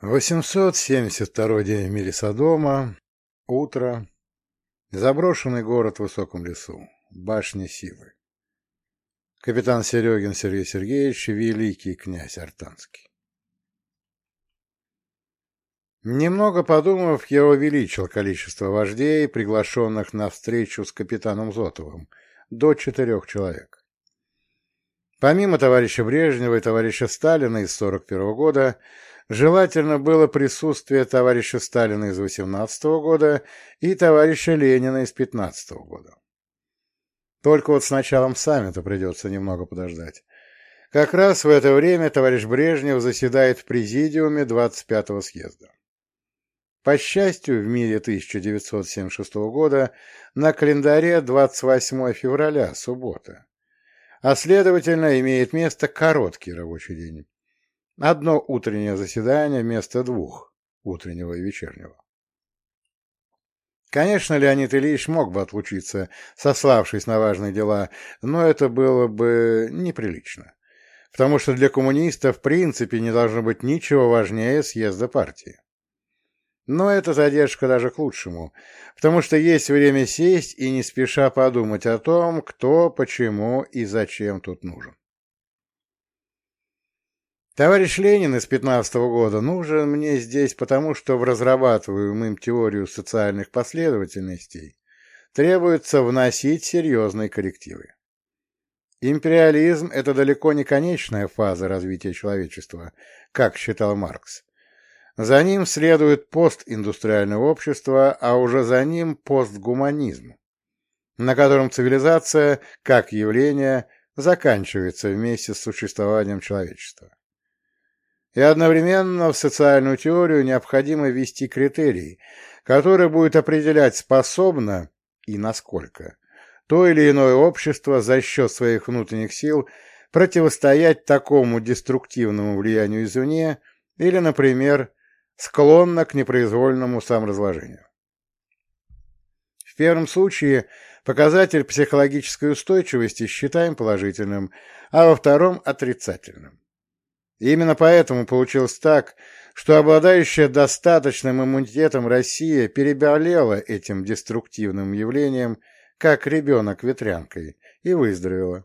872 день в мире Содома. Утро. Заброшенный город в высоком лесу. Башня Сивы. Капитан Серегин Сергей Сергеевич, великий князь Артанский. Немного подумав, я увеличил количество вождей, приглашенных на встречу с капитаном Зотовым, до четырех человек. Помимо товарища Брежнева и товарища Сталина из 1941 года, Желательно было присутствие товарища Сталина из 18 года и товарища Ленина из 15 года. Только вот с началом саммита придется немного подождать. Как раз в это время товарищ Брежнев заседает в президиуме 25-го съезда. По счастью, в мире 1976 года на календаре 28 февраля, суббота, а следовательно имеет место короткий рабочий день. Одно утреннее заседание вместо двух, утреннего и вечернего. Конечно, Леонид Ильич мог бы отлучиться, сославшись на важные дела, но это было бы неприлично, потому что для коммунистов в принципе не должно быть ничего важнее съезда партии. Но эта задержка даже к лучшему, потому что есть время сесть и не спеша подумать о том, кто, почему и зачем тут нужен. Товарищ Ленин из 15 -го года нужен мне здесь потому, что в разрабатываемую им теорию социальных последовательностей требуется вносить серьезные коррективы. Империализм – это далеко не конечная фаза развития человечества, как считал Маркс. За ним следует постиндустриальное общество, а уже за ним постгуманизм, на котором цивилизация, как явление, заканчивается вместе с существованием человечества. И одновременно в социальную теорию необходимо ввести критерий, который будет определять, способно и насколько то или иное общество за счет своих внутренних сил противостоять такому деструктивному влиянию извне или, например, склонно к непроизвольному саморазложению. В первом случае показатель психологической устойчивости считаем положительным, а во втором – отрицательным. И именно поэтому получилось так, что обладающая достаточным иммунитетом Россия переболела этим деструктивным явлением, как ребенок ветрянкой, и выздоровела.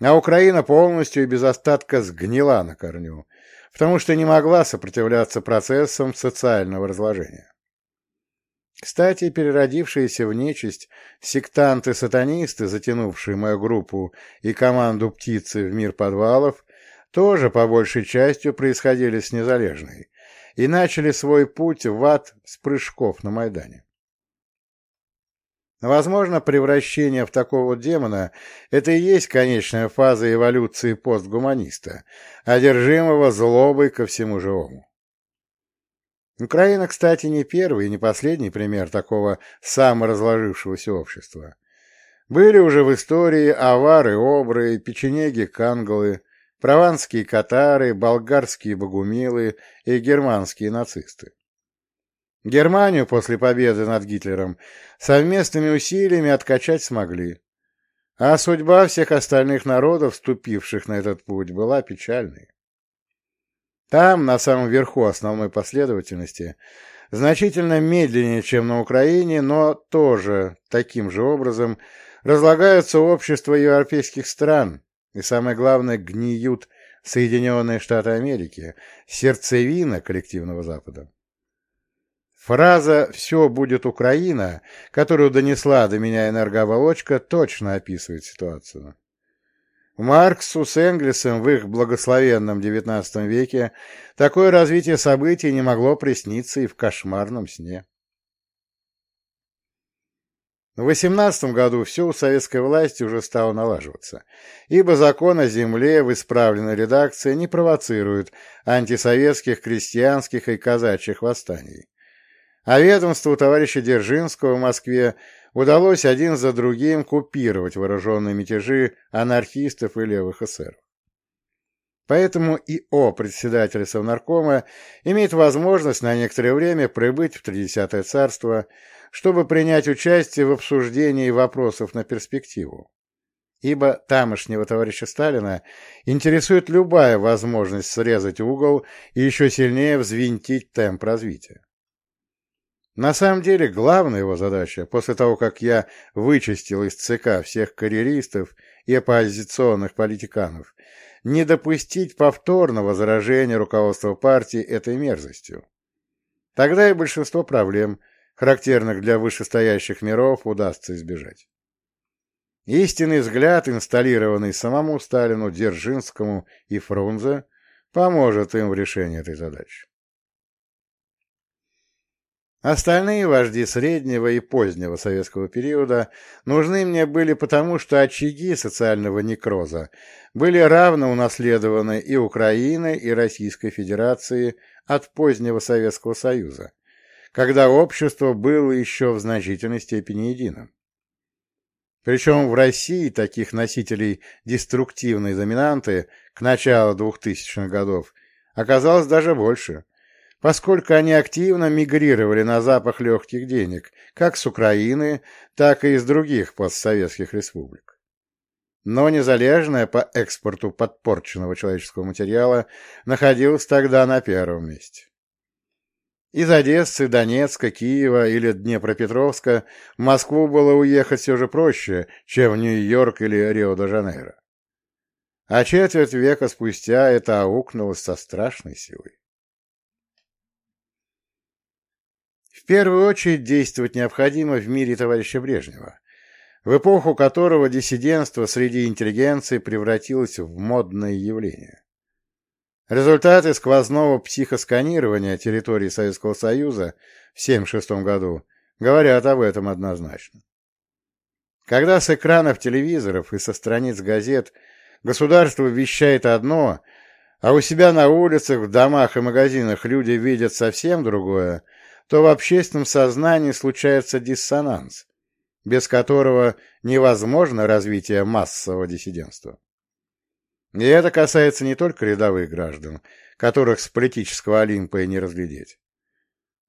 А Украина полностью и без остатка сгнила на корню, потому что не могла сопротивляться процессам социального разложения. Кстати, переродившиеся в нечисть сектанты-сатанисты, затянувшие мою группу и команду птицы в мир подвалов, тоже по большей частью происходили с Незалежной и начали свой путь в ад с прыжков на Майдане. Возможно, превращение в такого демона – это и есть конечная фаза эволюции постгуманиста, одержимого злобой ко всему живому. Украина, кстати, не первый и не последний пример такого саморазложившегося общества. Были уже в истории авары, обры, печенеги, канголы, прованские катары, болгарские богумилы и германские нацисты. Германию после победы над Гитлером совместными усилиями откачать смогли, а судьба всех остальных народов, вступивших на этот путь, была печальной. Там, на самом верху основной последовательности, значительно медленнее, чем на Украине, но тоже таким же образом разлагаются общества европейских стран, и самое главное, гниют Соединенные Штаты Америки, сердцевина коллективного Запада. Фраза «все будет Украина», которую донесла до меня энергооболочка, точно описывает ситуацию. Марксу с Энгельсом в их благословенном XIX веке такое развитие событий не могло присниться и в кошмарном сне. В 18 году все у советской власти уже стало налаживаться, ибо закон о земле в исправленной редакции не провоцирует антисоветских крестьянских и казачьих восстаний. А ведомству товарища Дзержинского в Москве удалось один за другим купировать вооруженные мятежи анархистов и левых эсеров. Поэтому ИО председателя Совнаркома имеет возможность на некоторое время прибыть в Тридесятое царство, чтобы принять участие в обсуждении вопросов на перспективу. ибо тамошнего товарища Сталина интересует любая возможность срезать угол и еще сильнее взвинтить темп развития. На самом деле, главная его задача, после того, как я вычистил из ЦК всех карьеристов и оппозиционных политиканов, не допустить повторного заражения руководства партии этой мерзостью. Тогда и большинство проблем, характерных для вышестоящих миров, удастся избежать. Истинный взгляд, инсталлированный самому Сталину, Дзержинскому и Фрунзе, поможет им в решении этой задачи. Остальные вожди среднего и позднего советского периода нужны мне были потому, что очаги социального некроза были равно унаследованы и Украиной, и Российской Федерации от позднего Советского Союза, когда общество было еще в значительной степени единым. Причем в России таких носителей деструктивной доминанты к началу 2000-х годов оказалось даже больше, поскольку они активно мигрировали на запах легких денег, как с Украины, так и из других постсоветских республик. Но незалежная по экспорту подпорченного человеческого материала находилась тогда на первом месте. Из Одессы, Донецка, Киева или Днепропетровска в Москву было уехать все же проще, чем в Нью-Йорк или Рио-де-Жанейро. А четверть века спустя это аукнулось со страшной силой. В первую очередь действовать необходимо в мире товарища Брежнева, в эпоху которого диссидентство среди интеллигенции превратилось в модное явление. Результаты сквозного психосканирования территории Советского Союза в 1976 году говорят об этом однозначно. Когда с экранов телевизоров и со страниц газет государство вещает одно, а у себя на улицах, в домах и магазинах люди видят совсем другое, то в общественном сознании случается диссонанс, без которого невозможно развитие массового диссидентства. И это касается не только рядовых граждан, которых с политического Олимпа и не разглядеть.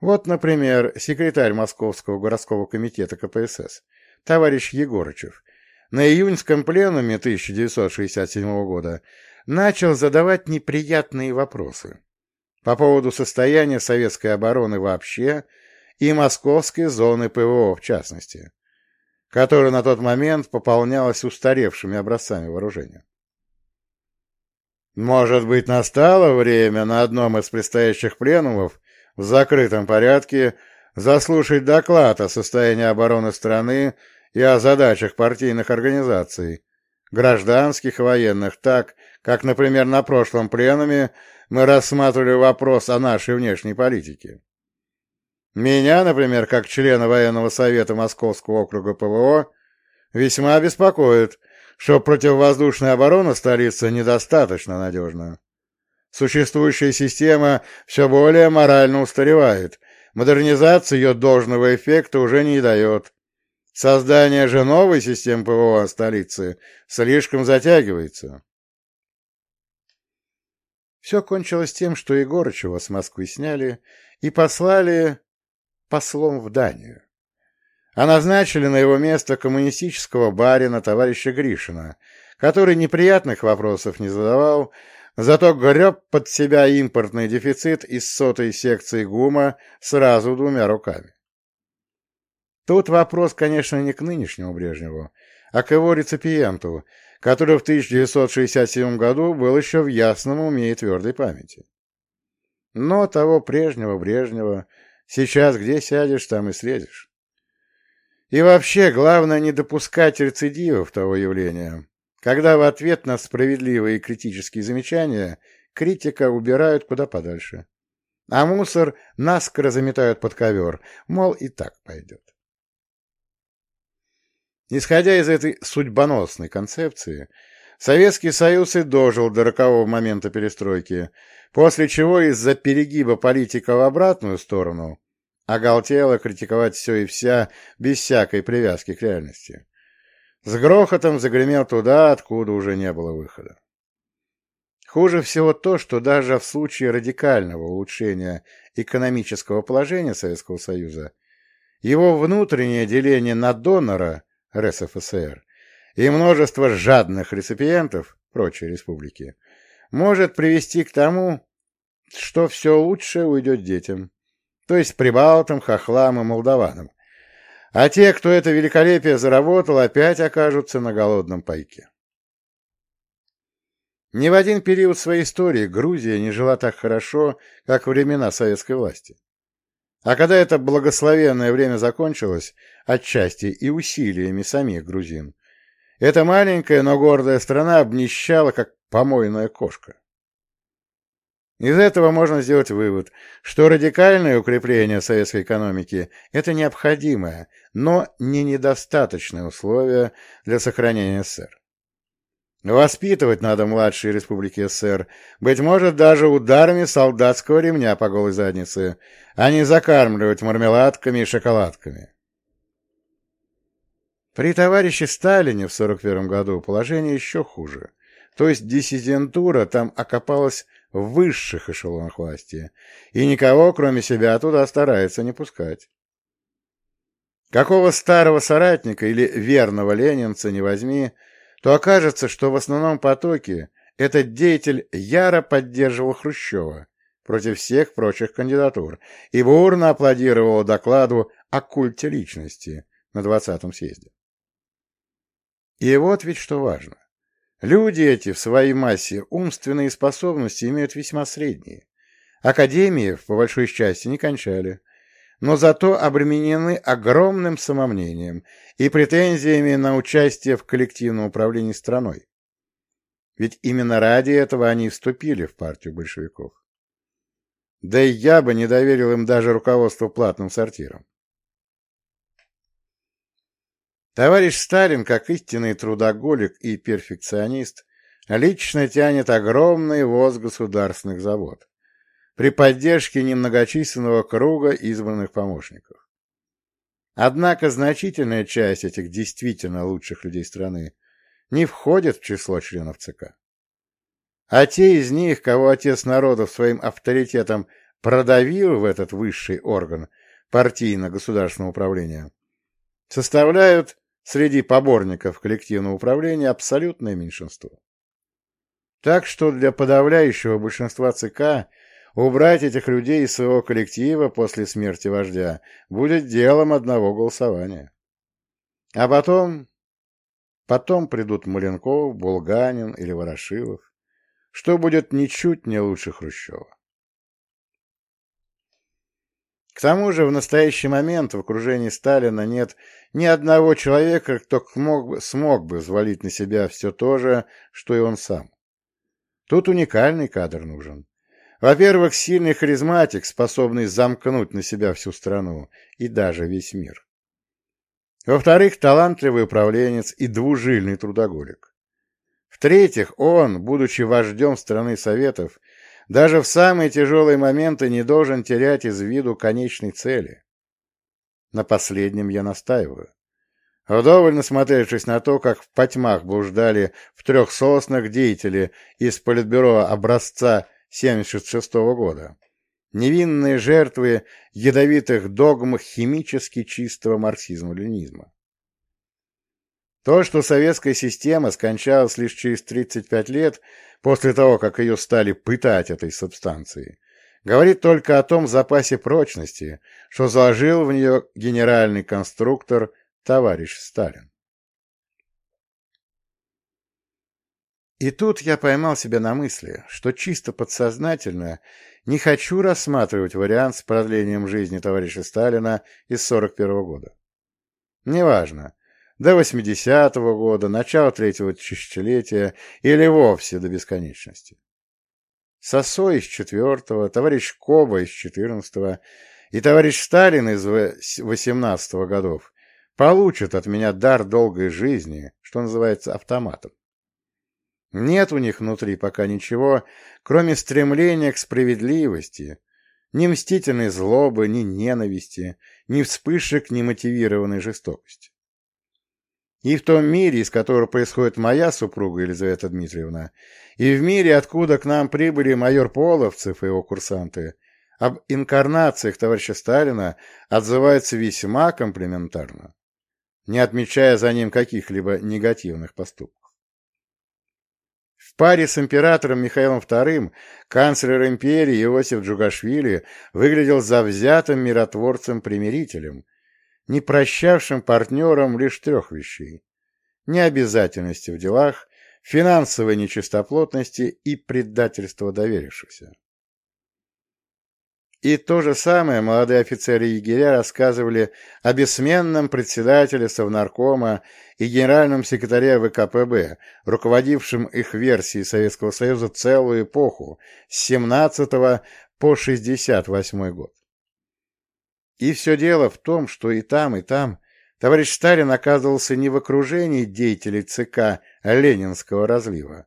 Вот, например, секретарь Московского городского комитета КПСС, товарищ Егорычев, на июньском пленуме 1967 года начал задавать неприятные вопросы по поводу состояния советской обороны вообще и московской зоны ПВО в частности, которая на тот момент пополнялась устаревшими образцами вооружения. Может быть, настало время на одном из предстоящих пленумов в закрытом порядке заслушать доклад о состоянии обороны страны и о задачах партийных организаций, гражданских и военных, так, как, например, на прошлом пленуме мы рассматривали вопрос о нашей внешней политике. Меня, например, как члена военного совета Московского округа ПВО, весьма беспокоит – что противовоздушная оборона столицы недостаточно надежна. Существующая система все более морально устаревает, модернизация ее должного эффекта уже не дает. Создание же новой системы ПВО столицы слишком затягивается. Все кончилось тем, что Егорычева с Москвы сняли и послали послом в Данию а назначили на его место коммунистического барина товарища Гришина, который неприятных вопросов не задавал, зато греб под себя импортный дефицит из сотой секции ГУМа сразу двумя руками. Тут вопрос, конечно, не к нынешнему Брежневу, а к его реципиенту, который в 1967 году был еще в ясном уме и твердой памяти. Но того прежнего Брежнева сейчас где сядешь, там и следишь. И вообще, главное не допускать рецидивов того явления, когда в ответ на справедливые критические замечания критика убирают куда подальше. А мусор наскоро заметают под ковер, мол, и так пойдет. Исходя из этой судьбоносной концепции, Советский Союз и дожил до рокового момента перестройки, после чего из-за перегиба политика в обратную сторону Оголтело критиковать все и вся, без всякой привязки к реальности. С грохотом загремел туда, откуда уже не было выхода. Хуже всего то, что даже в случае радикального улучшения экономического положения Советского Союза его внутреннее деление на донора РСФСР и множество жадных реципиентов, прочей республики, может привести к тому, что все лучшее уйдет детям, то есть прибалтам, хохлам и молдаванам, а те, кто это великолепие заработал, опять окажутся на голодном пайке. Ни в один период своей истории Грузия не жила так хорошо, как времена советской власти. А когда это благословенное время закончилось, отчасти и усилиями самих грузин, эта маленькая, но гордая страна обнищала, как помойная кошка. Из этого можно сделать вывод, что радикальное укрепление советской экономики – это необходимое, но не недостаточное условие для сохранения СССР. Воспитывать надо младшие республики СССР, быть может, даже ударами солдатского ремня по голой заднице, а не закармливать мармеладками и шоколадками. При товарище Сталине в 1941 году положение еще хуже. То есть диссидентура там окопалась в высших эшелонах власти, и никого, кроме себя, туда старается не пускать. Какого старого соратника или верного ленинца не возьми, то окажется, что в основном потоке этот деятель яро поддерживал Хрущева против всех прочих кандидатур и бурно аплодировал докладу о культе личности на 20-м съезде. И вот ведь что важно. Люди эти в своей массе умственные способности имеют весьма средние. Академии, по большой части, не кончали, но зато обременены огромным самомнением и претензиями на участие в коллективном управлении страной. Ведь именно ради этого они вступили в партию большевиков. Да и я бы не доверил им даже руководство платным сортиром. Товарищ Сталин, как истинный трудоголик и перфекционист, лично тянет огромный воз государственных завод при поддержке немногочисленного круга избранных помощников. Однако значительная часть этих действительно лучших людей страны не входит в число членов ЦК. А те из них, кого отец народов своим авторитетом продавил в этот высший орган партийно-государственного управления, составляют среди поборников коллективного управления абсолютное меньшинство. Так что для подавляющего большинства ЦК Убрать этих людей из своего коллектива после смерти вождя будет делом одного голосования. А потом... Потом придут Маленков, Булганин или Ворошилов, что будет ничуть не лучше Хрущева. К тому же в настоящий момент в окружении Сталина нет ни одного человека, кто смог бы, смог бы взвалить на себя все то же, что и он сам. Тут уникальный кадр нужен. Во-первых, сильный харизматик, способный замкнуть на себя всю страну и даже весь мир. Во-вторых, талантливый управленец и двужильный трудоголик. В-третьих, он, будучи вождем страны Советов, даже в самые тяжелые моменты не должен терять из виду конечной цели. На последнем я настаиваю. Вдоволь насмотревшись на то, как в потьмах блуждали в трех соснах деятели из политбюро образца 1976 года. Невинные жертвы ядовитых догм химически чистого марксизма-ленизма. То, что советская система скончалась лишь через 35 лет после того, как ее стали пытать этой субстанцией, говорит только о том запасе прочности, что заложил в нее генеральный конструктор товарищ Сталин. И тут я поймал себя на мысли, что чисто подсознательно не хочу рассматривать вариант с продлением жизни товарища Сталина из 41 года. Неважно, до 80-го года, начала третьего тысячелетия или вовсе до бесконечности. Сосо из четвертого, товарищ Коба из четырнадцатого и товарищ Сталин из 18 годов получат от меня дар долгой жизни, что называется автоматом. Нет у них внутри пока ничего, кроме стремления к справедливости, ни мстительной злобы, ни ненависти, ни вспышек немотивированной жестокости. И в том мире, из которого происходит моя супруга Елизавета Дмитриевна, и в мире, откуда к нам прибыли майор Половцев и его курсанты, об инкарнациях товарища Сталина отзываются весьма комплиментарно. не отмечая за ним каких-либо негативных поступков. В паре с императором Михаилом II канцлер империи Иосиф Джугашвили выглядел завзятым миротворцем-примирителем, не прощавшим партнерам лишь трех вещей – необязательности в делах, финансовой нечистоплотности и предательства доверившихся. И то же самое молодые офицеры егеря рассказывали о бессменном председателе Совнаркома и генеральном секретаре ВКПБ, руководившем их версией Советского Союза целую эпоху с 17 по 68 год. И все дело в том, что и там, и там товарищ Сталин оказывался не в окружении деятелей ЦК Ленинского разлива,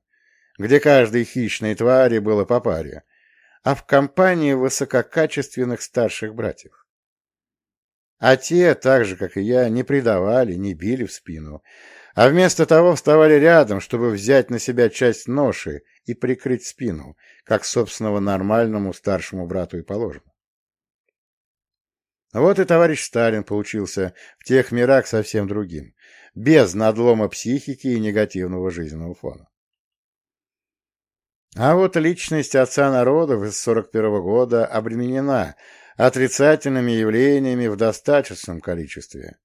где каждой хищной твари было по паре, а в компании высококачественных старших братьев. А те, так же, как и я, не предавали, не били в спину, а вместо того вставали рядом, чтобы взять на себя часть ноши и прикрыть спину, как собственного нормальному старшему брату и положено. Вот и товарищ Сталин получился в тех мирах совсем другим, без надлома психики и негативного жизненного фона. А вот личность отца народов из 41 -го года обременена отрицательными явлениями в достаточном количестве,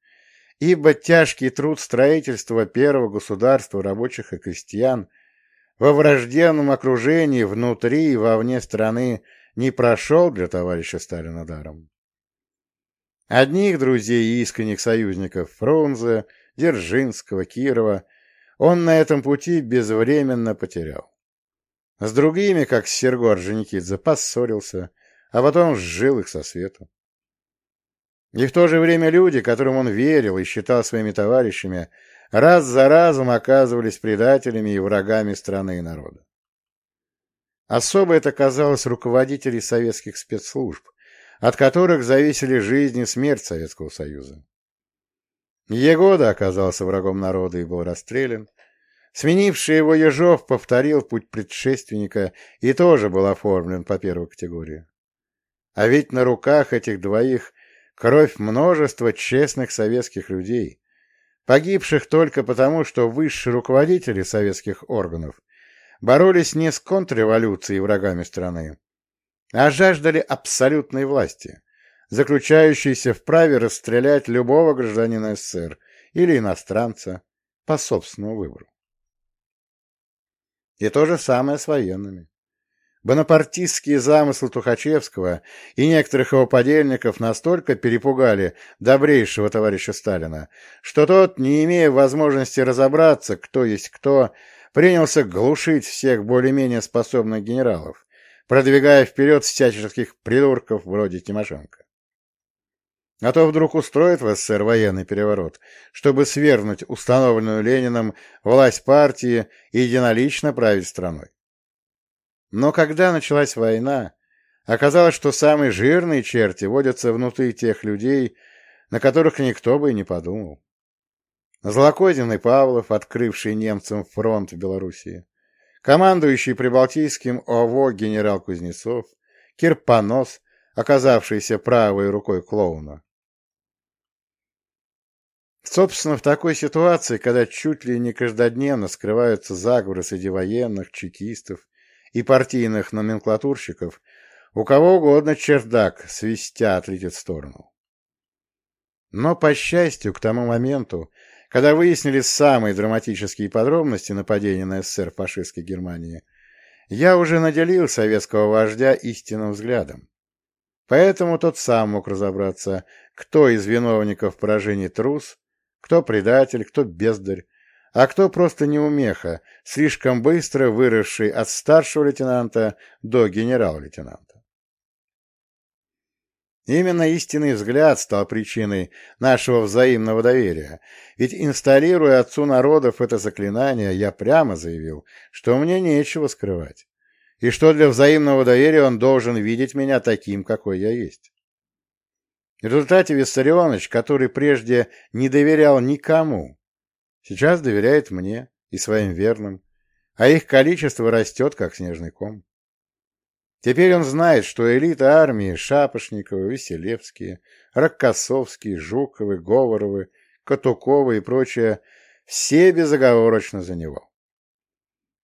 ибо тяжкий труд строительства первого государства рабочих и крестьян во враждебном окружении внутри и вовне страны не прошел для товарища Сталина даром. Одних друзей и искренних союзников Фрунзе, Дзержинского, Кирова он на этом пути безвременно потерял. С другими, как Серго Орджоникидзе, поссорился, а потом сжил их со свету. И в то же время люди, которым он верил и считал своими товарищами, раз за разом оказывались предателями и врагами страны и народа. Особо это казалось руководителей советских спецслужб, от которых зависели жизнь и смерть Советского Союза. Егода оказался врагом народа и был расстрелян, Сменивший его Ежов повторил путь предшественника и тоже был оформлен по первой категории. А ведь на руках этих двоих кровь множества честных советских людей, погибших только потому, что высшие руководители советских органов боролись не с контрреволюцией врагами страны, а жаждали абсолютной власти, заключающейся в праве расстрелять любого гражданина СССР или иностранца по собственному выбору. И то же самое с военными. Бонапартистские замыслы Тухачевского и некоторых его подельников настолько перепугали добрейшего товарища Сталина, что тот, не имея возможности разобраться, кто есть кто, принялся глушить всех более-менее способных генералов, продвигая вперед всяческих придурков вроде Тимошенко. А то вдруг устроит в СССР военный переворот, чтобы свергнуть установленную Лениным власть партии и единолично править страной. Но когда началась война, оказалось, что самые жирные черти водятся внутри тех людей, на которых никто бы и не подумал. Злокозненный Павлов, открывший немцам фронт в Белоруссии, командующий Прибалтийским ОВО генерал Кузнецов, Кирпонос, оказавшийся правой рукой клоуна, Собственно, в такой ситуации, когда чуть ли не каждодневно скрываются заговоры среди военных, чекистов и партийных номенклатурщиков, у кого угодно чердак свистя отлетит в сторону. Но, по счастью, к тому моменту, когда выяснились самые драматические подробности нападения на СССР фашистской Германии, я уже наделил советского вождя истинным взглядом. Поэтому тот сам мог разобраться, кто из виновников поражений трус, кто предатель, кто бездарь, а кто просто неумеха, слишком быстро выросший от старшего лейтенанта до генерал-лейтенанта. Именно истинный взгляд стал причиной нашего взаимного доверия, ведь инсталируя отцу народов это заклинание, я прямо заявил, что мне нечего скрывать, и что для взаимного доверия он должен видеть меня таким, какой я есть. В результате Виссарионович, который прежде не доверял никому, сейчас доверяет мне и своим верным, а их количество растет, как снежный ком. Теперь он знает, что элита армии Шапошниковы, Веселевские, Рокоссовские, Жуковы, Говоровы, Катукова и прочее, все безоговорочно за него.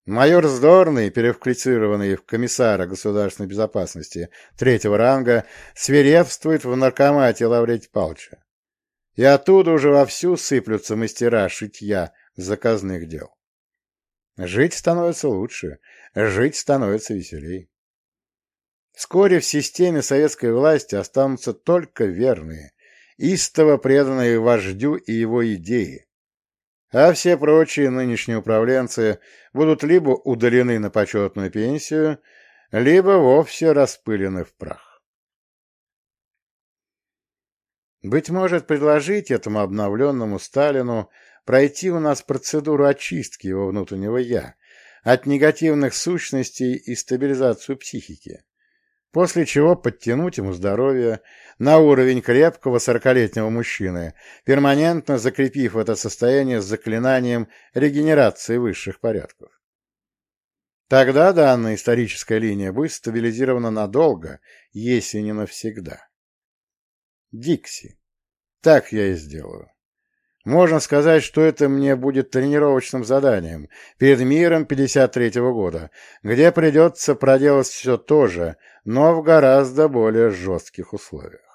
Майор Здорный, переквалифицированный в комиссара государственной безопасности третьего ранга, свирепствует в наркомате Лаврентия Павловича. И оттуда уже вовсю сыплются мастера шитья заказных дел. Жить становится лучше, жить становится веселей. Вскоре в системе советской власти останутся только верные, истово преданные вождю и его идеи, а все прочие нынешние управленцы будут либо удалены на почетную пенсию, либо вовсе распылены в прах. Быть может, предложить этому обновленному Сталину пройти у нас процедуру очистки его внутреннего «я» от негативных сущностей и стабилизацию психики, после чего подтянуть ему здоровье на уровень крепкого сорокалетнего мужчины, перманентно закрепив это состояние с заклинанием регенерации высших порядков. Тогда данная историческая линия будет стабилизирована надолго, если не навсегда. Дикси. Так я и сделаю. Можно сказать, что это мне будет тренировочным заданием перед миром 53-го года, где придется проделать все то же, но в гораздо более жестких условиях.